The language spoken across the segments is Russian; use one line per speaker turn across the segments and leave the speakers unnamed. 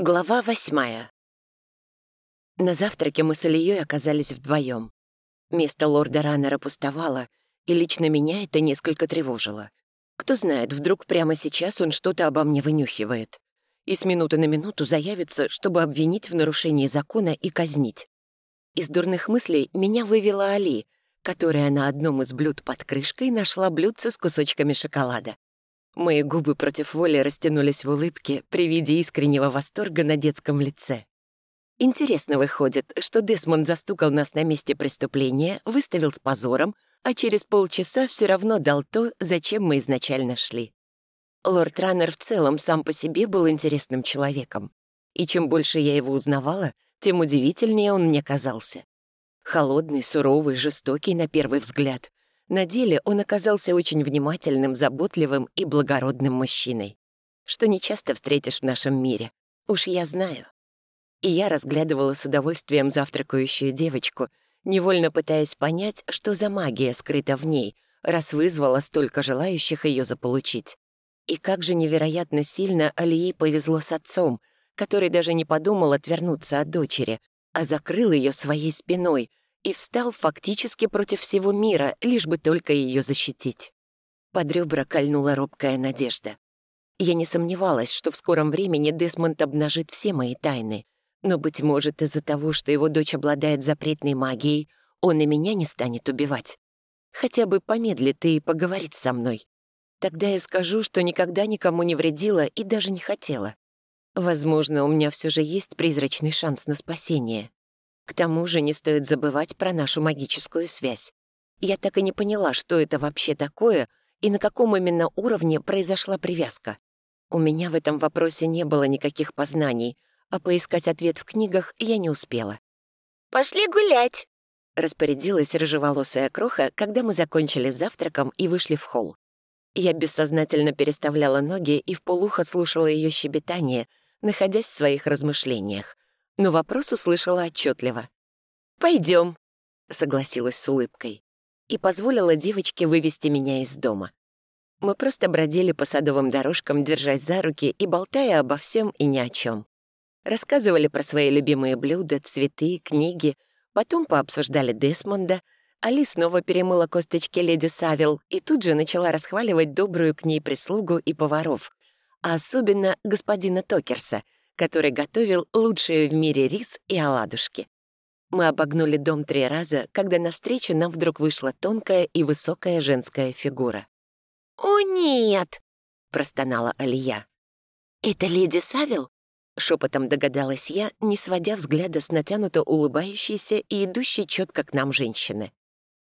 Глава восьмая. На завтраке мы с Ильей оказались вдвоем. Место лорда Раннера пустовало, и лично меня это несколько тревожило. Кто знает, вдруг прямо сейчас он что-то обо мне вынюхивает. И с минуты на минуту заявится, чтобы обвинить в нарушении закона и казнить. Из дурных мыслей меня вывела Али, которая на одном из блюд под крышкой нашла блюдце с кусочками шоколада. Мои губы против воли растянулись в улыбке при виде искреннего восторга на детском лице. Интересно выходит, что Десмонд застукал нас на месте преступления, выставил с позором, а через полчаса все равно дал то, зачем мы изначально шли. Лорд Раннер в целом сам по себе был интересным человеком. И чем больше я его узнавала, тем удивительнее он мне казался. Холодный, суровый, жестокий на первый взгляд, на деле он оказался очень внимательным, заботливым и благородным мужчиной, что не часто встретишь в нашем мире. Уж я знаю. И я разглядывала с удовольствием завтракающую девочку, невольно пытаясь понять, что за магия скрыта в ней, раз вызвала столько желающих ее заполучить. И как же невероятно сильно Алии повезло с отцом, который даже не подумал отвернуться от дочери, а закрыл ее своей спиной, и встал фактически против всего мира, лишь бы только ее защитить. Под ребра кольнула робкая надежда. Я не сомневалась, что в скором времени Десмонд обнажит все мои тайны, но, быть может, из-за того, что его дочь обладает запретной магией, он и меня не станет убивать. Хотя бы помедлит и поговорит со мной. Тогда я скажу, что никогда никому не вредила и даже не хотела. Возможно, у меня все же есть призрачный шанс на спасение. К тому же не стоит забывать про нашу магическую связь. Я так и не поняла, что это вообще такое и на каком именно уровне произошла привязка. У меня в этом вопросе не было никаких познаний, а поискать ответ в книгах я не успела.
«Пошли гулять!»
— распорядилась рыжеволосая кроха, когда мы закончили завтраком и вышли в холл. Я бессознательно переставляла ноги и вполуха слушала ее щебетание, находясь в своих размышлениях но вопрос услышала отчетливо. Пойдем, согласилась с улыбкой и позволила девочке вывести меня из дома. Мы просто бродили по садовым дорожкам, держась за руки и болтая обо всем и ни о чем. Рассказывали про свои любимые блюда, цветы, книги, потом пообсуждали Десмонда, Али снова перемыла косточки леди Савил и тут же начала расхваливать добрую к ней прислугу и поваров, а особенно господина Токерса — который готовил лучшие в мире рис и оладушки. Мы обогнули дом три раза, когда навстречу нам вдруг вышла тонкая и высокая женская фигура.
«О, нет!»
— простонала Алия. «Это леди Савил?» — шепотом догадалась я, не сводя взгляда с натянуто улыбающейся и идущей четко к нам женщины.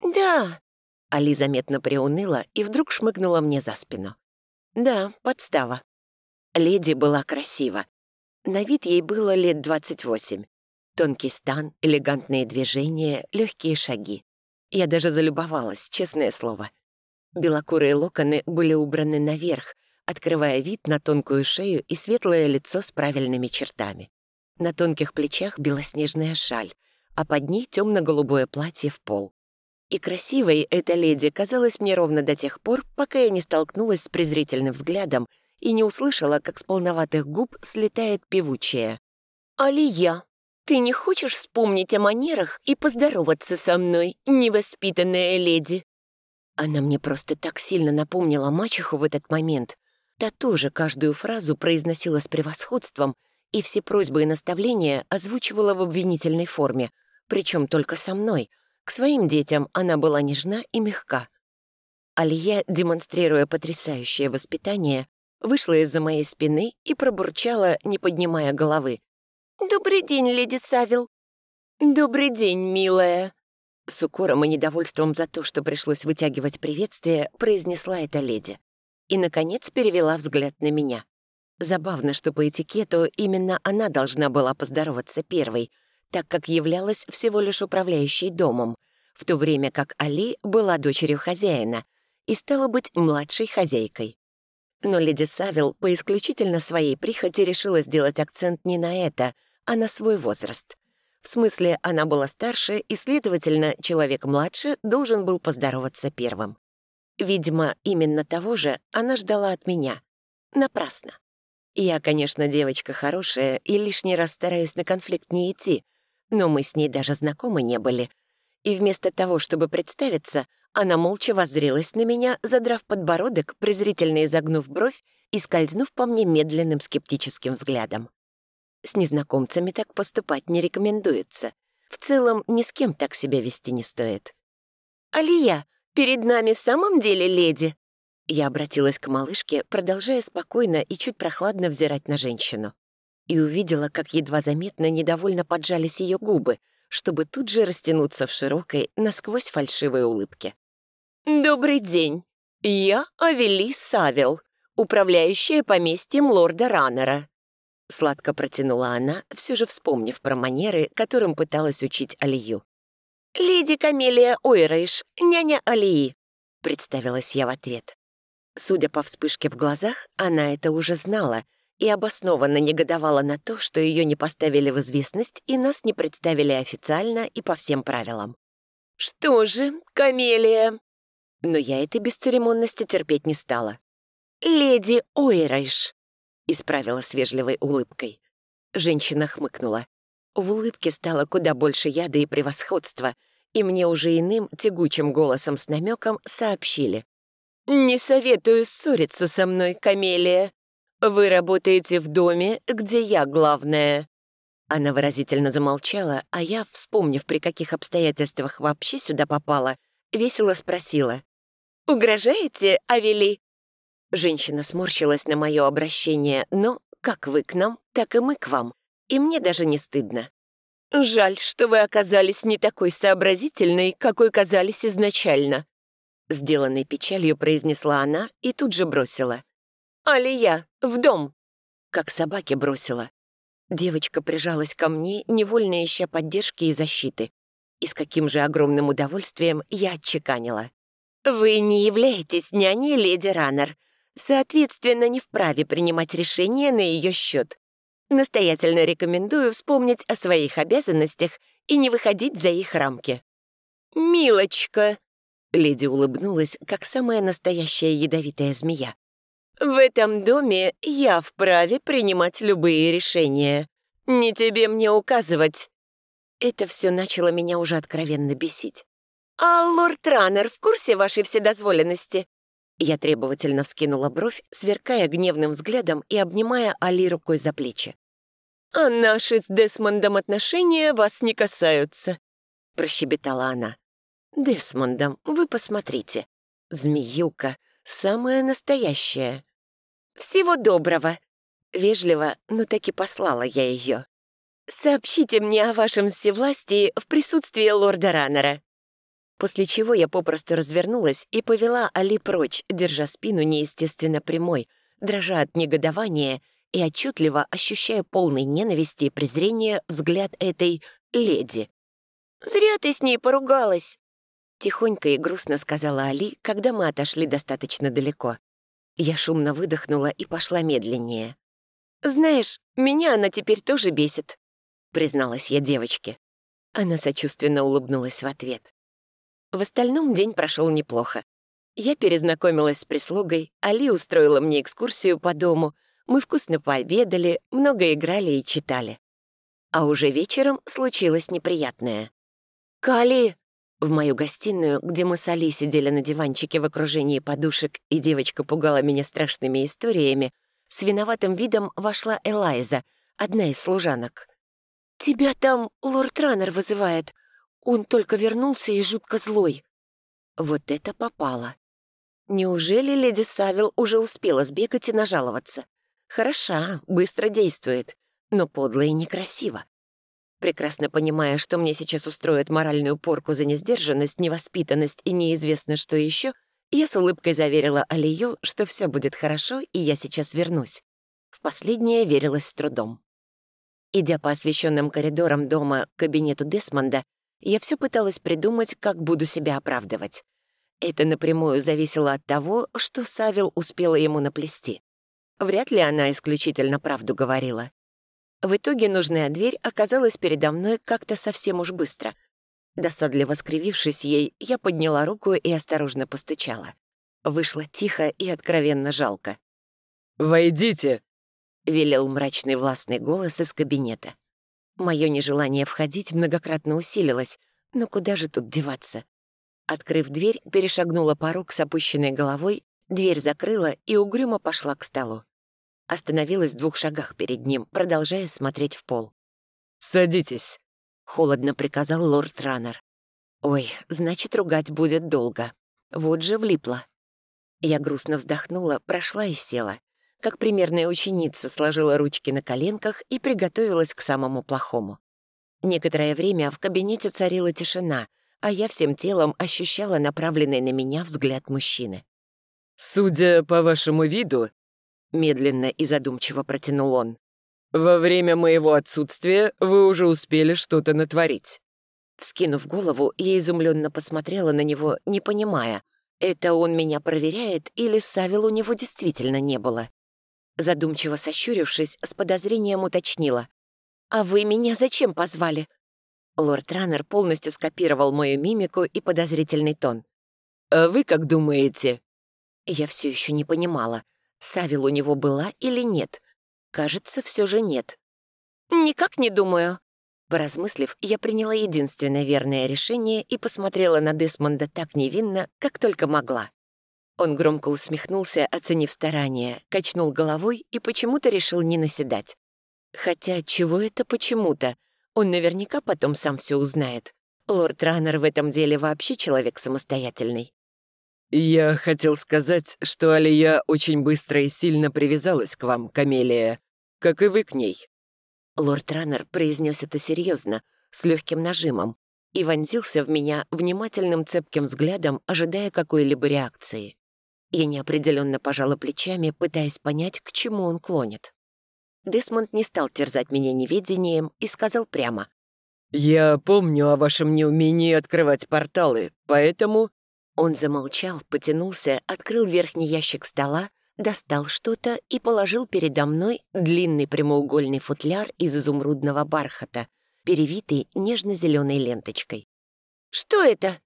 «Да!»
— Али заметно приуныла и вдруг шмыгнула мне за спину. «Да, подстава». Леди была красива, на вид ей было лет 28. Тонкий стан, элегантные движения, легкие шаги. Я даже залюбовалась, честное слово. Белокурые локоны были убраны наверх, открывая вид на тонкую шею и светлое лицо с правильными чертами. На тонких плечах белоснежная шаль, а под ней темно-голубое платье в пол. И красивой эта леди казалась мне ровно до тех пор, пока я не столкнулась с презрительным взглядом и не услышала, как с полноватых губ слетает певучая.
«Алия, ты не хочешь вспомнить о манерах и поздороваться со мной, невоспитанная леди?»
Она мне просто так сильно напомнила мачеху в этот момент. Та тоже каждую фразу произносила с превосходством и все просьбы и наставления озвучивала в обвинительной форме, причем только со мной. К своим детям она была нежна и мягка. Алия, демонстрируя потрясающее воспитание, вышла из-за моей спины и пробурчала, не поднимая головы.
«Добрый день, леди Савил!»
«Добрый день, милая!» С укором и недовольством за то, что пришлось вытягивать приветствие, произнесла эта леди. И, наконец, перевела взгляд на меня. Забавно, что по этикету именно она должна была поздороваться первой, так как являлась всего лишь управляющей домом, в то время как Али была дочерью хозяина и стала быть младшей хозяйкой. Но леди Савил по исключительно своей прихоти решила сделать акцент не на это, а на свой возраст. В смысле, она была старше, и, следовательно, человек младше должен был поздороваться первым. Видимо, именно того же она ждала от меня. Напрасно. Я, конечно, девочка хорошая и лишний раз стараюсь на конфликт не идти, но мы с ней даже знакомы не были. И вместо того, чтобы представиться, она молча воззрелась на меня, задрав подбородок, презрительно изогнув бровь и скользнув по мне медленным скептическим взглядом. С незнакомцами так поступать не рекомендуется. В целом, ни с кем так себя вести не стоит.
«Алия, перед нами в самом деле леди?»
Я обратилась к малышке, продолжая спокойно и чуть прохладно взирать на женщину. И увидела, как едва заметно недовольно поджались ее губы, чтобы тут же растянуться в широкой, насквозь фальшивой улыбке.
«Добрый день. Я Авели Савел, управляющая поместьем лорда Раннера».
Сладко протянула она, все же вспомнив про манеры, которым пыталась учить Алию.
«Леди Камелия Ойрейш, няня Алии», — представилась я в ответ.
Судя по вспышке в глазах, она это уже знала и обоснованно негодовала на то, что ее не поставили в известность и нас не представили официально и по всем правилам.
«Что же, Камелия?»
Но я этой бесцеремонности терпеть не стала.
«Леди Ойрайш», —
исправила с вежливой улыбкой. Женщина хмыкнула. В улыбке стало куда больше яда и превосходства, и мне уже иным, тягучим голосом с намеком сообщили.
«Не советую ссориться со мной, Камелия. Вы работаете в доме, где я главная».
Она выразительно замолчала, а я, вспомнив, при каких обстоятельствах вообще сюда попала, весело спросила.
«Угрожаете, Авели?»
Женщина сморщилась на мое обращение, но как вы к нам, так и мы к вам. И мне даже не стыдно.
«Жаль, что вы оказались не такой сообразительной, какой казались изначально»,
Сделанной печалью произнесла она и тут же бросила.
«Алия, в дом!»
Как собаке бросила. Девочка прижалась ко мне, невольно ища поддержки и защиты. И с каким же огромным удовольствием я отчеканила.
«Вы не являетесь няней леди Раннер, соответственно, не вправе принимать решения на ее счет. Настоятельно рекомендую вспомнить о своих обязанностях и не выходить за их рамки». «Милочка!»
Леди улыбнулась, как самая настоящая ядовитая змея.
«В этом доме я вправе принимать любые решения. Не тебе мне указывать».
Это все начало меня уже откровенно бесить.
«А лорд Раннер в курсе вашей вседозволенности?»
Я требовательно вскинула бровь, сверкая гневным взглядом и обнимая Али рукой за плечи.
«А наши с Десмондом отношения вас не касаются», — прощебетала она.
Десмондом, вы посмотрите. Змеюка, самая настоящая.
Всего доброго.
Вежливо, но таки послала я ее.
Сообщите мне о вашем всевластии в присутствии лорда Раннера.
После чего я попросту развернулась и повела Али прочь, держа спину неестественно прямой, дрожа от негодования и отчетливо ощущая полной ненависти и презрения взгляд этой леди.
«Зря ты с ней поругалась»,
Тихонько и грустно сказала Али, когда мы отошли достаточно далеко. Я шумно выдохнула и пошла медленнее.
«Знаешь, меня она теперь тоже бесит», — призналась я девочке.
Она сочувственно улыбнулась в ответ. В остальном день прошел неплохо. Я перезнакомилась с прислугой, Али устроила мне экскурсию по дому, мы вкусно пообедали, много играли и читали. А уже вечером случилось неприятное.
«Кали!»
В мою гостиную, где мы с Али сидели на диванчике в окружении подушек, и девочка пугала меня страшными историями, с виноватым видом вошла Элайза, одна из служанок.
«Тебя там лорд Раннер вызывает. Он только вернулся и жутко злой».
Вот это попало. Неужели леди Савил уже успела сбегать и нажаловаться? Хороша, быстро действует, но подло и некрасиво. Прекрасно понимая, что мне сейчас устроят моральную порку за несдержанность, невоспитанность и неизвестно что еще, я с улыбкой заверила Алию, что все будет хорошо, и я сейчас вернусь. В последнее верилась с трудом. Идя по освещенным коридорам дома к кабинету Десмонда, я все пыталась придумать, как буду себя оправдывать. Это напрямую зависело от того, что Савил успела ему наплести. Вряд ли она исключительно правду говорила. В итоге нужная дверь оказалась передо мной как-то совсем уж быстро. Досадливо скривившись ей, я подняла руку и осторожно постучала. Вышло тихо и откровенно жалко.
«Войдите!»
— велел мрачный властный голос из кабинета. Мое нежелание входить многократно усилилось, но куда же тут деваться? Открыв дверь, перешагнула порог с опущенной головой, дверь закрыла и угрюмо пошла к столу. Остановилась в двух шагах перед ним, продолжая смотреть в пол. «Садитесь», — холодно приказал лорд Раннер. «Ой, значит, ругать будет долго. Вот же влипла». Я грустно вздохнула, прошла и села. Как примерная ученица сложила ручки на коленках и приготовилась к самому плохому. Некоторое время в кабинете царила тишина, а я всем телом ощущала направленный на меня взгляд мужчины. «Судя по вашему виду», — медленно и задумчиво протянул он, «во время моего отсутствия вы уже успели что-то натворить». Вскинув голову, я изумленно посмотрела на него, не понимая, это он меня проверяет или Савил у него действительно не было. Задумчиво сощурившись, с подозрением уточнила. «А вы меня зачем позвали?» Лорд Раннер полностью скопировал мою мимику и подозрительный тон. «А вы как думаете?» Я все еще не понимала, Савил у него была или нет. Кажется, все же нет. «Никак не думаю», Поразмыслив, я приняла единственное верное решение и посмотрела на Десмонда так невинно, как только могла. Он громко усмехнулся, оценив старание, качнул головой и почему-то решил не наседать. Хотя чего это почему-то? Он наверняка потом сам все узнает. Лорд Раннер в этом деле вообще человек самостоятельный. «Я хотел сказать, что Алия очень быстро и сильно привязалась к вам, Камелия, как и вы к ней», Лорд Раннер произнес это серьезно, с легким нажимом, и вонзился в меня внимательным цепким взглядом, ожидая какой-либо реакции. Я неопределенно пожала плечами, пытаясь понять, к чему он клонит. Десмонд не стал терзать меня неведением и сказал прямо. «Я помню о вашем неумении открывать порталы, поэтому...» Он замолчал, потянулся, открыл верхний ящик стола достал что-то и положил передо мной длинный прямоугольный футляр из изумрудного бархата, перевитый нежно-зеленой ленточкой. «Что это?»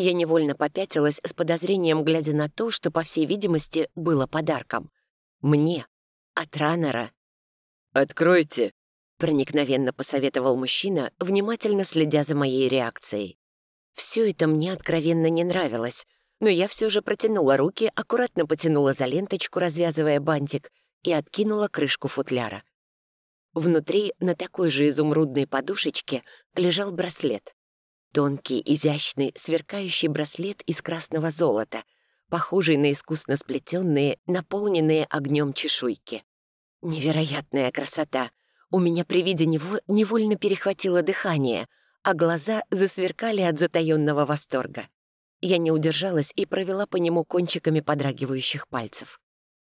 Я невольно попятилась с подозрением, глядя на то, что, по всей видимости, было подарком. Мне. От раннера. «Откройте», — проникновенно посоветовал мужчина, внимательно следя за моей реакцией. Все это мне откровенно не нравилось, но я все же протянула руки, аккуратно потянула за ленточку, развязывая бантик, и откинула крышку футляра. Внутри, на такой же изумрудной подушечке, лежал браслет. Тонкий, изящный, сверкающий браслет из красного золота, похожий на искусно сплетенные, наполненные огнем чешуйки. Невероятная красота! У меня при виде него невольно перехватило дыхание, а глаза засверкали от затаённого восторга. Я не удержалась и провела по нему кончиками подрагивающих пальцев.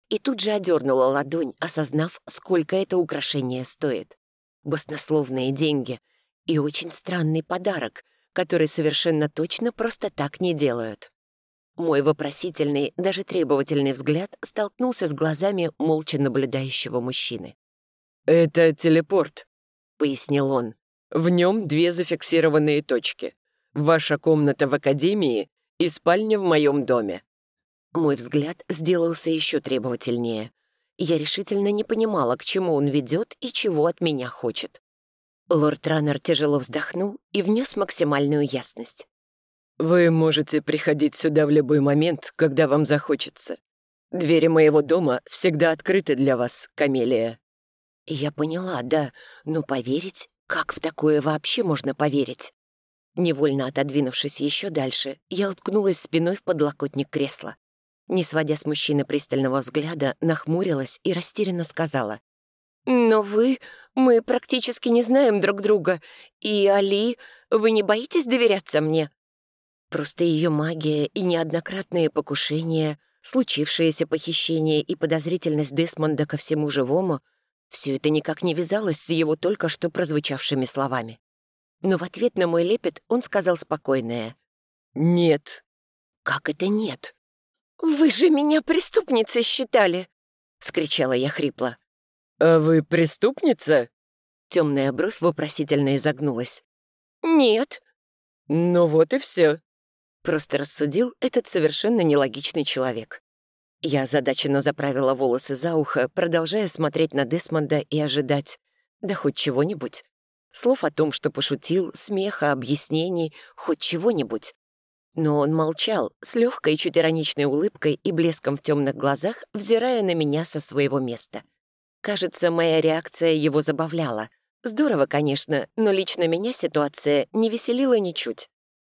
И тут же одернула ладонь, осознав, сколько это украшение стоит. Баснословные деньги и очень странный подарок, который совершенно точно просто так не делают. Мой вопросительный, даже требовательный взгляд столкнулся с глазами молча наблюдающего мужчины. «Это телепорт», — пояснил он. «В нем две зафиксированные точки. Ваша комната в Академии и спальня в моем доме». Мой взгляд сделался еще требовательнее. Я решительно не понимала, к чему он ведет и чего от меня хочет. Лорд Раннер тяжело вздохнул и внес максимальную ясность. «Вы можете приходить сюда в любой момент, когда вам захочется. Двери моего дома всегда открыты для вас, Камелия». Я поняла, да, но поверить? Как в такое вообще можно поверить? Невольно отодвинувшись еще дальше, я уткнулась спиной в подлокотник кресла. Не сводя с мужчины пристального взгляда, нахмурилась и растерянно сказала. «Но вы... мы практически не знаем друг друга. И, Али, вы не боитесь доверяться мне?» Просто ее магия и неоднократные покушения, случившееся похищение и подозрительность Десмонда ко всему живому — все это никак не вязалось с его только что прозвучавшими словами. Но в ответ на мой лепет он сказал спокойное. «Нет». «Как это нет?» «Вы же меня преступницей считали!» — вскричала я хрипло. «А вы преступница?» Темная бровь вопросительно изогнулась. «Нет». «Ну вот и все. Просто рассудил этот совершенно нелогичный человек. Я озадаченно заправила волосы за ухо, продолжая смотреть на Десмонда и ожидать. Да хоть чего-нибудь. Слов о том, что пошутил, смеха, объяснений, хоть чего-нибудь. Но он молчал, с легкой, чуть ироничной улыбкой и блеском в темных глазах, взирая на меня со своего места. Кажется, моя реакция его забавляла. Здорово, конечно, но лично меня ситуация не веселила ничуть.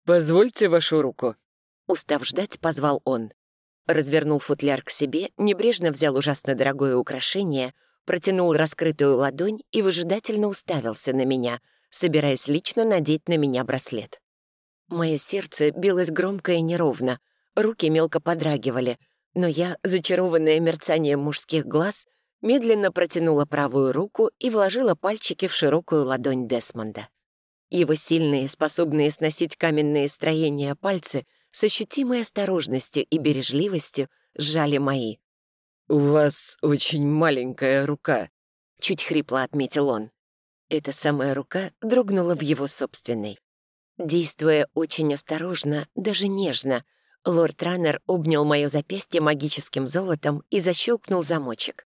«Позвольте вашу руку», — устав ждать, позвал он. Развернул футляр к себе, небрежно взял ужасно дорогое украшение, протянул раскрытую ладонь и выжидательно уставился на меня, собираясь лично надеть на меня браслет. Мое сердце билось громко и неровно, руки мелко подрагивали, но я, зачарованная мерцанием мужских глаз, медленно протянула правую руку и вложила пальчики в широкую ладонь Десмонда. Его сильные, способные сносить каменные строения пальцы с ощутимой осторожностью и бережливостью сжали мои. «У вас очень маленькая рука», — чуть хрипло отметил он. Эта самая рука дрогнула в его собственной. Действуя очень осторожно, даже нежно, лорд Раннер обнял мое запястье магическим золотом и защелкнул замочек.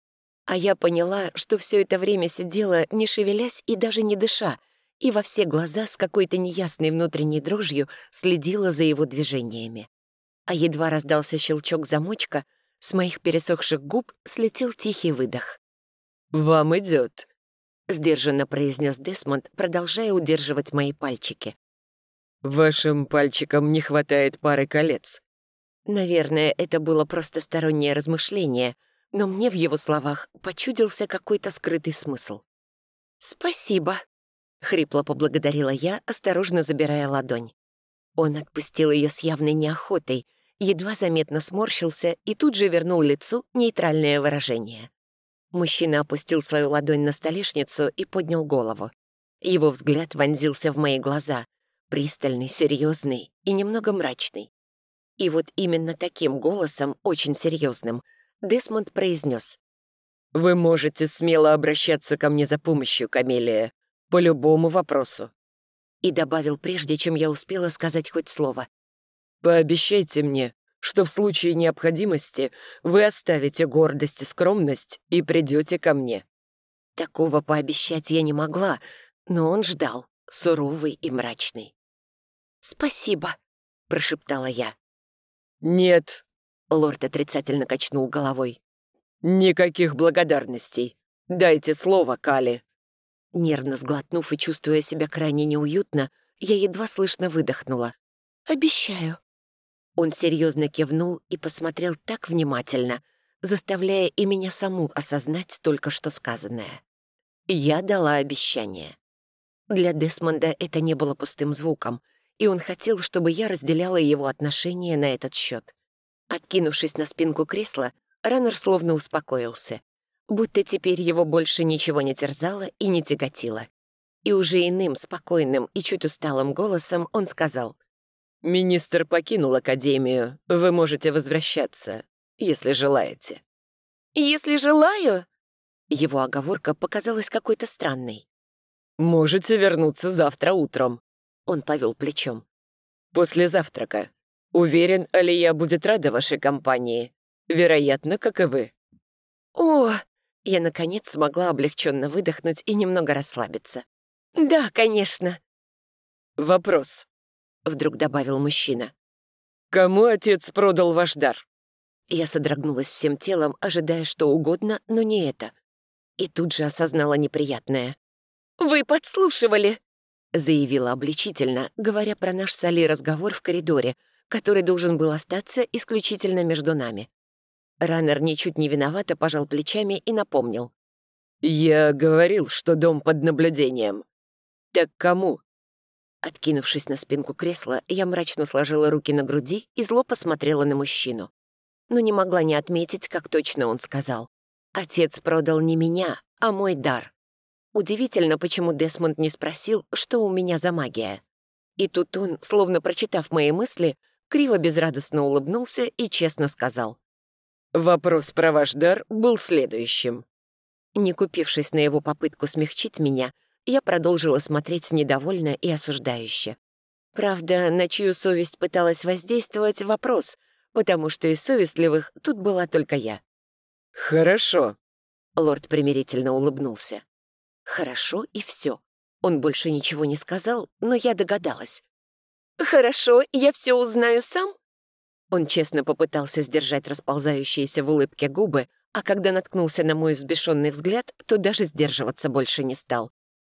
А я поняла, что все это время сидела, не шевелясь и даже не дыша, и во все глаза с какой-то неясной внутренней дрожью следила за его движениями. А едва раздался щелчок замочка, с моих пересохших губ слетел тихий выдох. «Вам идет», — сдержанно произнес Десмонд, продолжая удерживать мои пальчики. «Вашим пальчикам не хватает пары колец». Наверное, это было просто стороннее размышление, но мне в его словах почудился какой-то скрытый смысл. «Спасибо», — хрипло поблагодарила я, осторожно забирая ладонь. Он отпустил ее с явной неохотой, едва заметно сморщился и тут же вернул лицу нейтральное выражение. Мужчина опустил свою ладонь на столешницу и поднял голову. Его взгляд вонзился в мои глаза, пристальный, серьезный и немного мрачный. И вот именно таким голосом, очень серьезным, Десмонд произнес. «Вы можете смело обращаться ко мне за помощью, Камелия, по любому вопросу». И добавил, прежде чем я успела сказать хоть слово. «Пообещайте мне, что в случае необходимости вы оставите гордость и скромность и придете ко мне». Такого пообещать я не могла, но он ждал, суровый и мрачный. «Спасибо», — прошептала я. «Нет», — лорд отрицательно качнул головой. «Никаких благодарностей. Дайте слово, Кали». Нервно сглотнув и чувствуя себя крайне неуютно, я едва слышно выдохнула. «Обещаю». Он серьезно кивнул и посмотрел так внимательно, заставляя и меня саму осознать только что сказанное. Я дала обещание. Для Десмонда это не было пустым звуком — и он хотел, чтобы я разделяла его отношение на этот счет. Откинувшись на спинку кресла, Раннер словно успокоился, будто теперь его больше ничего не терзало и не тяготило. И уже иным, спокойным и чуть усталым голосом он сказал, «Министр покинул Академию, вы можете возвращаться, если желаете». «Если желаю?» Его оговорка показалась какой-то странной. «Можете вернуться завтра утром», он повел плечом. «После завтрака. Уверен, Алия будет рада вашей компании. Вероятно, как и вы». «О!» Я, наконец, смогла облегченно выдохнуть и немного расслабиться. «Да, конечно». «Вопрос», — вдруг добавил мужчина. «Кому отец продал ваш дар?» Я содрогнулась всем телом, ожидая что угодно, но не это. И тут же осознала неприятное. «Вы подслушивали!» заявила обличительно, говоря про наш с Али разговор в коридоре, который должен был остаться исключительно между нами. Раннер ничуть не виновато пожал плечами и напомнил. «Я говорил, что дом под наблюдением. Так кому?» Откинувшись на спинку кресла, я мрачно сложила руки на груди и зло посмотрела на мужчину. Но не могла не отметить, как точно он сказал. «Отец продал не меня, а мой дар. Удивительно, почему Десмонд не спросил, что у меня за магия. И тут он, словно прочитав мои мысли, криво безрадостно улыбнулся и честно сказал. «Вопрос про ваш дар был следующим». Не купившись на его попытку смягчить меня, я продолжила смотреть недовольно и осуждающе. Правда, на чью совесть пыталась воздействовать вопрос, потому что из совестливых тут была только я.
«Хорошо», —
лорд примирительно улыбнулся. «Хорошо и все. Он больше ничего не сказал, но я догадалась.
«Хорошо, я все узнаю сам?»
Он честно попытался сдержать расползающиеся в улыбке губы, а когда наткнулся на мой взбешенный взгляд, то даже сдерживаться больше не стал.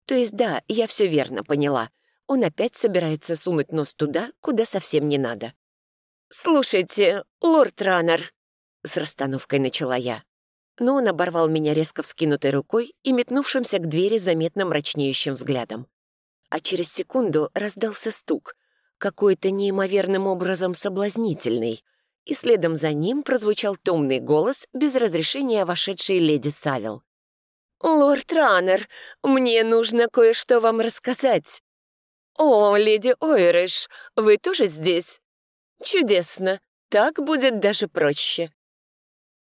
То есть да, я все верно поняла. Он опять собирается сунуть нос туда, куда совсем не надо.
«Слушайте, лорд Раннер», — с расстановкой начала я.
Но он оборвал меня резко вскинутой рукой и метнувшимся к двери заметно мрачнеющим взглядом. А через секунду раздался стук, какой-то неимоверным образом соблазнительный, и следом за ним прозвучал томный голос без разрешения вошедшей леди Савил.
«Лорд Раннер, мне нужно кое-что вам рассказать». «О, леди Ойрыш, вы тоже здесь?» «Чудесно, так будет даже проще».